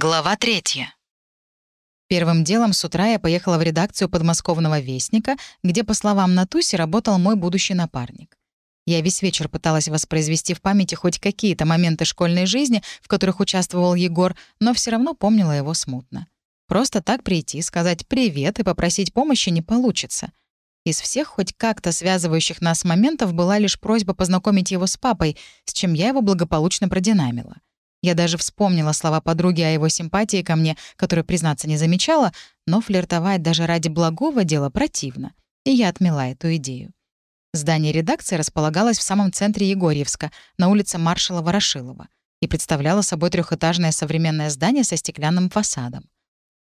Глава третья. Первым делом с утра я поехала в редакцию подмосковного «Вестника», где, по словам Натуси, работал мой будущий напарник. Я весь вечер пыталась воспроизвести в памяти хоть какие-то моменты школьной жизни, в которых участвовал Егор, но все равно помнила его смутно. Просто так прийти, сказать «привет» и попросить помощи не получится. Из всех хоть как-то связывающих нас моментов была лишь просьба познакомить его с папой, с чем я его благополучно продинамила. Я даже вспомнила слова подруги о его симпатии ко мне, которую, признаться, не замечала, но флиртовать даже ради благого дела противно. И я отмела эту идею. Здание редакции располагалось в самом центре Егорьевска, на улице маршала Ворошилова, и представляло собой трехэтажное современное здание со стеклянным фасадом.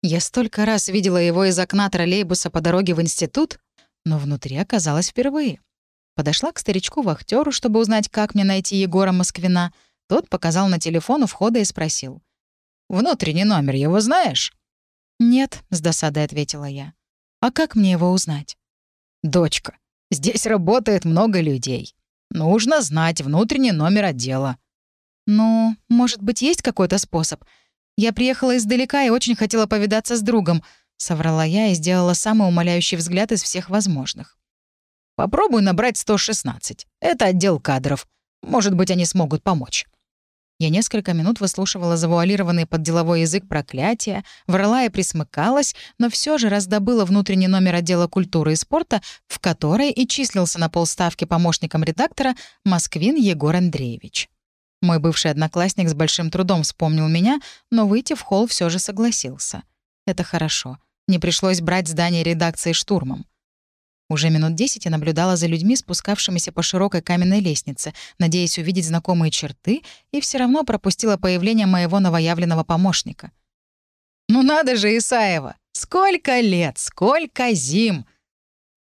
Я столько раз видела его из окна троллейбуса по дороге в институт, но внутри оказалась впервые. Подошла к старичку-вахтеру, чтобы узнать, как мне найти Егора Москвина — тот показал на телефон у входа и спросил. «Внутренний номер его знаешь?» «Нет», — с досадой ответила я. «А как мне его узнать?» «Дочка, здесь работает много людей. Нужно знать внутренний номер отдела». «Ну, может быть, есть какой-то способ? Я приехала издалека и очень хотела повидаться с другом», — соврала я и сделала самый умоляющий взгляд из всех возможных. «Попробуй набрать 116. Это отдел кадров. Может быть, они смогут помочь». Я несколько минут выслушивала завуалированный под деловой язык проклятия, врала и присмыкалась, но все же раздобыла внутренний номер отдела культуры и спорта, в которой и числился на полставки помощником редактора Москвин Егор Андреевич. Мой бывший одноклассник с большим трудом вспомнил меня, но выйти в холл все же согласился. Это хорошо. Не пришлось брать здание редакции штурмом. Уже минут десять я наблюдала за людьми, спускавшимися по широкой каменной лестнице, надеясь увидеть знакомые черты, и все равно пропустила появление моего новоявленного помощника. «Ну надо же, Исаева! Сколько лет, сколько зим!»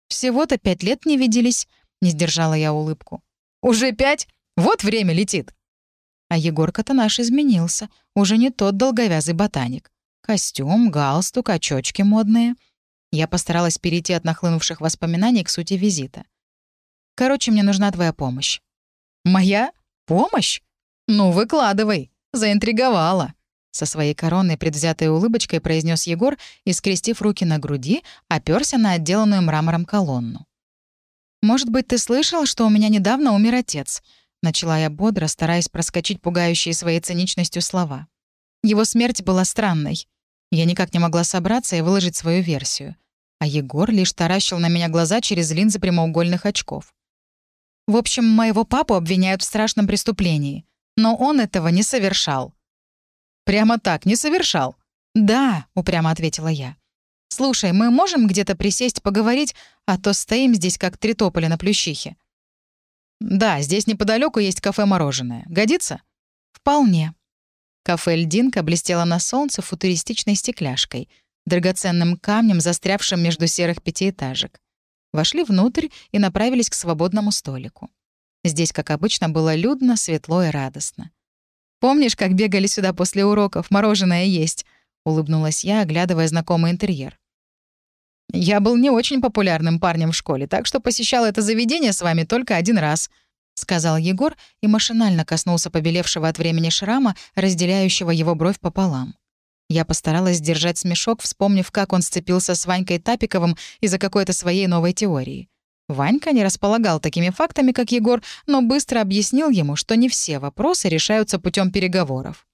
«Всего-то пять лет не виделись», — не сдержала я улыбку. «Уже пять? Вот время летит!» А Егорка-то наш изменился, уже не тот долговязый ботаник. Костюм, галстук, очочки модные — я постаралась перейти от нахлынувших воспоминаний к сути визита. «Короче, мне нужна твоя помощь». «Моя? Помощь? Ну, выкладывай. Заинтриговала». Со своей коронной предвзятой улыбочкой произнес Егор и, скрестив руки на груди, оперся на отделанную мрамором колонну. «Может быть, ты слышал, что у меня недавно умер отец?» Начала я бодро, стараясь проскочить пугающие своей циничностью слова. Его смерть была странной. Я никак не могла собраться и выложить свою версию. А Егор лишь таращил на меня глаза через линзы прямоугольных очков. В общем, моего папу обвиняют в страшном преступлении. Но он этого не совершал. «Прямо так, не совершал?» «Да», — упрямо ответила я. «Слушай, мы можем где-то присесть поговорить, а то стоим здесь как три тополя на плющихе». «Да, здесь неподалеку есть кафе-мороженое. Годится?» «Вполне», Кафе «Льдинка» блестело на солнце футуристичной стекляшкой, драгоценным камнем, застрявшим между серых пятиэтажек. Вошли внутрь и направились к свободному столику. Здесь, как обычно, было людно, светло и радостно. «Помнишь, как бегали сюда после уроков? Мороженое есть?» — улыбнулась я, оглядывая знакомый интерьер. «Я был не очень популярным парнем в школе, так что посещал это заведение с вами только один раз», — сказал Егор и машинально коснулся побелевшего от времени шрама, разделяющего его бровь пополам. Я постаралась сдержать смешок, вспомнив, как он сцепился с Ванькой Тапиковым из-за какой-то своей новой теории. Ванька не располагал такими фактами, как Егор, но быстро объяснил ему, что не все вопросы решаются путем переговоров.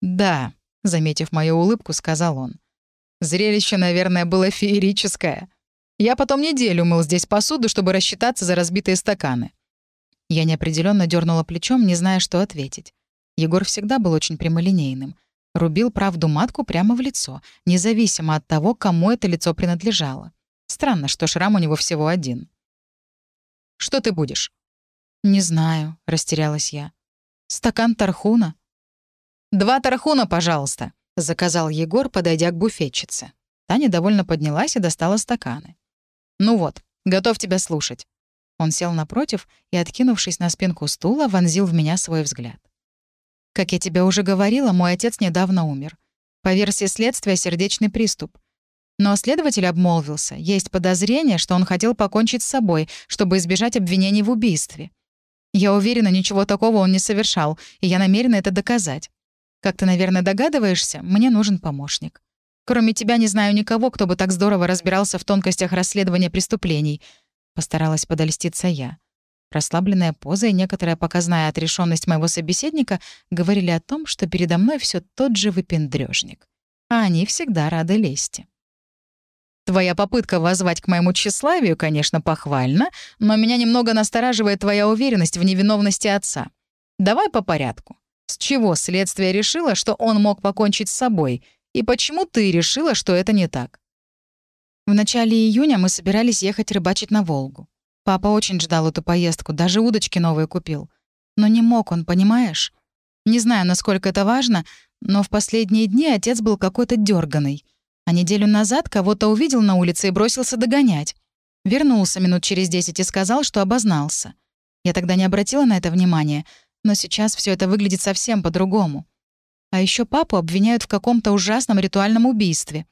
«Да», — заметив мою улыбку, сказал он. «Зрелище, наверное, было феерическое. Я потом неделю мыл здесь посуду, чтобы рассчитаться за разбитые стаканы. Я неопределенно дернула плечом, не зная, что ответить. Егор всегда был очень прямолинейным. Рубил правду матку прямо в лицо, независимо от того, кому это лицо принадлежало. Странно, что шрам у него всего один. «Что ты будешь?» «Не знаю», — растерялась я. «Стакан тархуна?» «Два тархуна, пожалуйста», — заказал Егор, подойдя к буфетчице. Таня довольно поднялась и достала стаканы. «Ну вот, готов тебя слушать. Он сел напротив и, откинувшись на спинку стула, вонзил в меня свой взгляд. «Как я тебе уже говорила, мой отец недавно умер. По версии следствия, сердечный приступ. Но следователь обмолвился. Есть подозрение, что он хотел покончить с собой, чтобы избежать обвинений в убийстве. Я уверена, ничего такого он не совершал, и я намерена это доказать. Как ты, наверное, догадываешься, мне нужен помощник. Кроме тебя не знаю никого, кто бы так здорово разбирался в тонкостях расследования преступлений. Постаралась подольститься я. Расслабленная поза и некоторая показная отрешенность моего собеседника говорили о том, что передо мной все тот же выпендрежник. А они всегда рады лести. Твоя попытка воззвать к моему тщеславию, конечно, похвальна, но меня немного настораживает твоя уверенность в невиновности отца. Давай по порядку. С чего следствие решило, что он мог покончить с собой — и почему ты решила, что это не так? В начале июня мы собирались ехать рыбачить на Волгу. Папа очень ждал эту поездку, даже удочки новые купил. Но не мог он, понимаешь? Не знаю, насколько это важно, но в последние дни отец был какой-то дерганый. А неделю назад кого-то увидел на улице и бросился догонять. Вернулся минут через десять и сказал, что обознался. Я тогда не обратила на это внимания, но сейчас все это выглядит совсем по-другому. А еще папу обвиняют в каком-то ужасном ритуальном убийстве.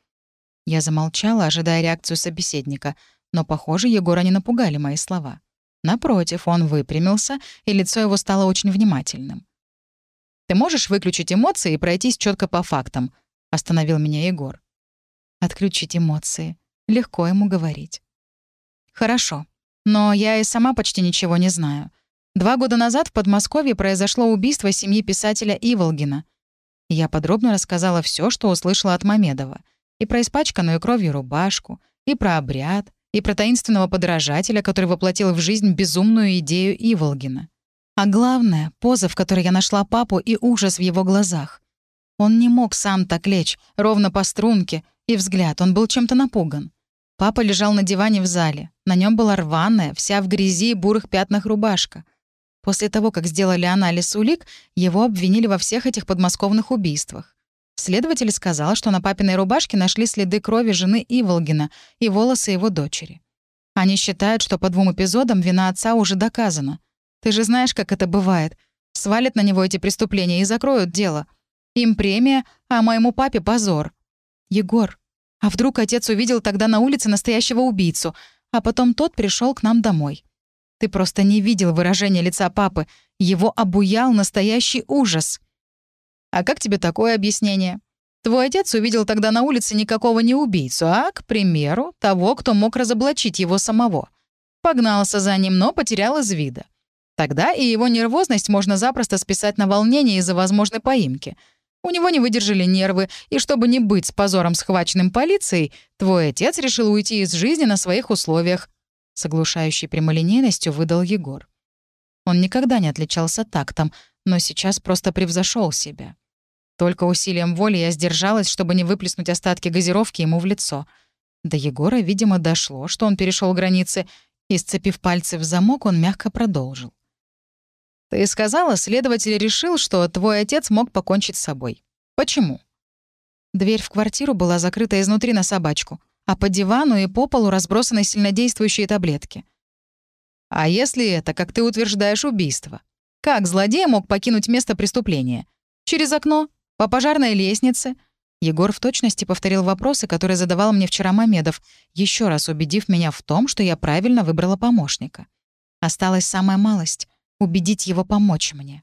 Я замолчала, ожидая реакцию собеседника, но, похоже, Егора не напугали мои слова. Напротив, он выпрямился, и лицо его стало очень внимательным. «Ты можешь выключить эмоции и пройтись четко по фактам?» — остановил меня Егор. «Отключить эмоции. Легко ему говорить». «Хорошо. Но я и сама почти ничего не знаю. Два года назад в Подмосковье произошло убийство семьи писателя Иволгина — я подробно рассказала все, что услышала от Мамедова. И про испачканную кровью рубашку, и про обряд, и про таинственного подражателя, который воплотил в жизнь безумную идею Иволгина. А главное — поза, в которой я нашла папу, и ужас в его глазах. Он не мог сам так лечь, ровно по струнке, и взгляд, он был чем-то напуган. Папа лежал на диване в зале. На нем была рваная, вся в грязи и бурых пятнах рубашка — После того, как сделали анализ улик, его обвинили во всех этих подмосковных убийствах. Следователь сказал, что на папиной рубашке нашли следы крови жены Иволгина и волосы его дочери. Они считают, что по двум эпизодам вина отца уже доказана. Ты же знаешь, как это бывает. Свалят на него эти преступления и закроют дело. Им премия, а моему папе позор. Егор, а вдруг отец увидел тогда на улице настоящего убийцу, а потом тот пришел к нам домой? Ты просто не видел выражения лица папы. Его обуял настоящий ужас. А как тебе такое объяснение? Твой отец увидел тогда на улице никакого не убийцу, а, к примеру, того, кто мог разоблачить его самого. Погнался за ним, но потерял из вида. Тогда и его нервозность можно запросто списать на волнение из-за возможной поимки. У него не выдержали нервы, и чтобы не быть с позором схваченным полицией, твой отец решил уйти из жизни на своих условиях, с оглушающей прямолинейностью выдал Егор. Он никогда не отличался тактом, но сейчас просто превзошел себя. Только усилием воли я сдержалась, чтобы не выплеснуть остатки газировки ему в лицо. До Егора, видимо, дошло, что он перешел границы, и, сцепив пальцы в замок, он мягко продолжил. «Ты сказала, следователь решил, что твой отец мог покончить с собой. Почему?» Дверь в квартиру была закрыта изнутри на собачку а по дивану и по полу разбросаны сильнодействующие таблетки. А если это, как ты утверждаешь, убийство? Как злодей мог покинуть место преступления? Через окно? По пожарной лестнице? Егор в точности повторил вопросы, которые задавал мне вчера Мамедов, еще раз убедив меня в том, что я правильно выбрала помощника. Осталась самая малость — убедить его помочь мне.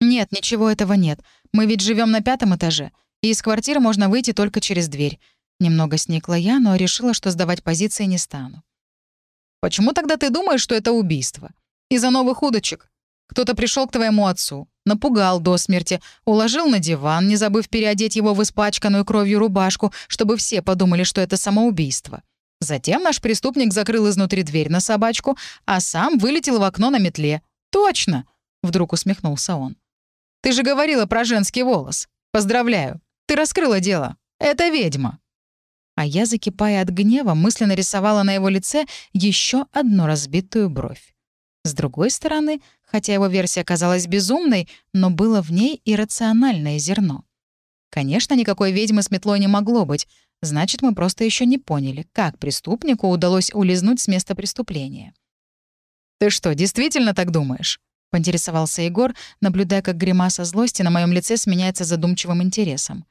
«Нет, ничего этого нет. Мы ведь живем на пятом этаже, и из квартиры можно выйти только через дверь. Немного сникла я, но решила, что сдавать позиции не стану. «Почему тогда ты думаешь, что это убийство? Из-за новых удочек. Кто-то пришел к твоему отцу, напугал до смерти, уложил на диван, не забыв переодеть его в испачканную кровью рубашку, чтобы все подумали, что это самоубийство. Затем наш преступник закрыл изнутри дверь на собачку, а сам вылетел в окно на метле. Точно!» — вдруг усмехнулся он. «Ты же говорила про женский волос. Поздравляю. Ты раскрыла дело. Это ведьма». А я, закипая от гнева, мысленно рисовала на его лице еще одну разбитую бровь. С другой стороны, хотя его версия казалась безумной, но было в ней иррациональное зерно. Конечно, никакой ведьмы с метлой не могло быть, значит, мы просто еще не поняли, как преступнику удалось улизнуть с места преступления. «Ты что, действительно так думаешь?» — поинтересовался Егор, наблюдая, как гримаса злости на моем лице сменяется задумчивым интересом.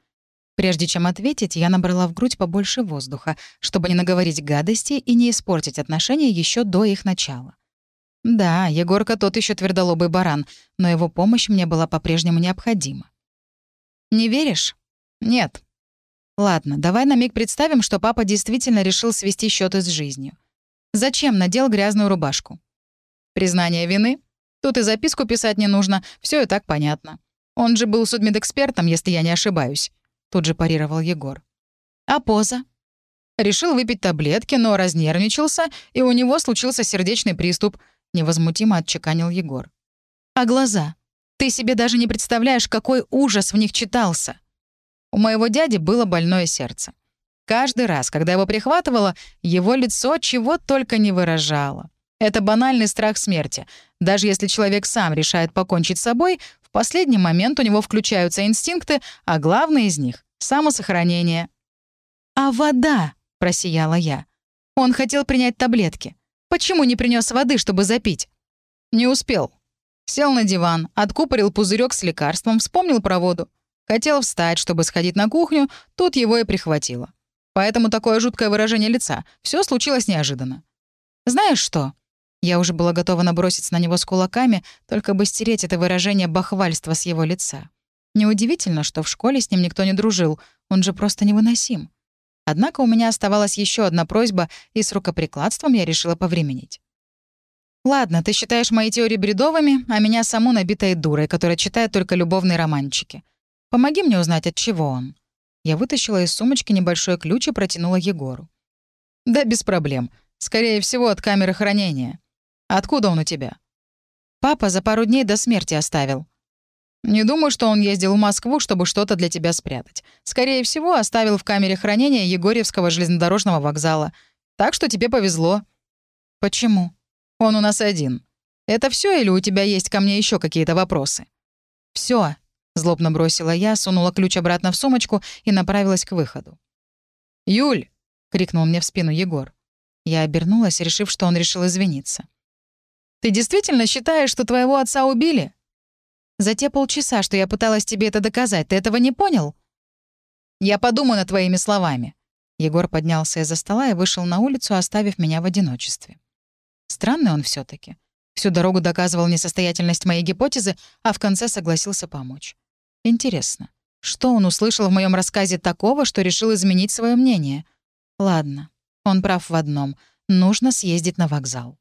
Прежде чем ответить, я набрала в грудь побольше воздуха, чтобы не наговорить гадости и не испортить отношения еще до их начала. Да, Егорка тот еще твердолобый баран, но его помощь мне была по-прежнему необходима. «Не веришь?» «Нет». «Ладно, давай на миг представим, что папа действительно решил свести счеты с жизнью. Зачем надел грязную рубашку?» «Признание вины? Тут и записку писать не нужно, все и так понятно. Он же был судмедэкспертом, если я не ошибаюсь», — тут же парировал Егор. «А поза?» Решил выпить таблетки, но разнервничался, и у него случился сердечный приступ. Невозмутимо отчеканил Егор. А глаза? Ты себе даже не представляешь, какой ужас в них читался. У моего дяди было больное сердце. Каждый раз, когда его прихватывало, его лицо чего только не выражало. Это банальный страх смерти. Даже если человек сам решает покончить с собой, в последний момент у него включаются инстинкты, а главный из них — самосохранение. А вода? — просияла я. «Он хотел принять таблетки. Почему не принес воды, чтобы запить?» «Не успел». Сел на диван, откупорил пузырек с лекарством, вспомнил про воду. Хотел встать, чтобы сходить на кухню, тут его и прихватило. Поэтому такое жуткое выражение лица. Все случилось неожиданно. «Знаешь что?» Я уже была готова наброситься на него с кулаками, только бы стереть это выражение бахвальства с его лица. Неудивительно, что в школе с ним никто не дружил, он же просто невыносим. Однако у меня оставалась еще одна просьба, и с рукоприкладством я решила повременить. «Ладно, ты считаешь мои теории бредовыми, а меня саму набитой дурой, которая читает только любовные романчики. Помоги мне узнать, от чего он». Я вытащила из сумочки небольшой ключ и протянула Егору. «Да без проблем. Скорее всего, от камеры хранения. Откуда он у тебя?» «Папа за пару дней до смерти оставил», не думаю, что он ездил в Москву, чтобы что-то для тебя спрятать. Скорее всего, оставил в камере хранения Егорьевского железнодорожного вокзала. Так что тебе повезло. Почему? Он у нас один. Это все или у тебя есть ко мне еще какие-то вопросы? Все, злобно бросила я, сунула ключ обратно в сумочку и направилась к выходу. «Юль!» — крикнул мне в спину Егор. Я обернулась, решив, что он решил извиниться. «Ты действительно считаешь, что твоего отца убили?» За те полчаса, что я пыталась тебе это доказать, ты этого не понял?» «Я подумаю над твоими словами». Егор поднялся из-за стола и вышел на улицу, оставив меня в одиночестве. Странный он все таки Всю дорогу доказывал несостоятельность моей гипотезы, а в конце согласился помочь. Интересно, что он услышал в моем рассказе такого, что решил изменить свое мнение? Ладно, он прав в одном — нужно съездить на вокзал.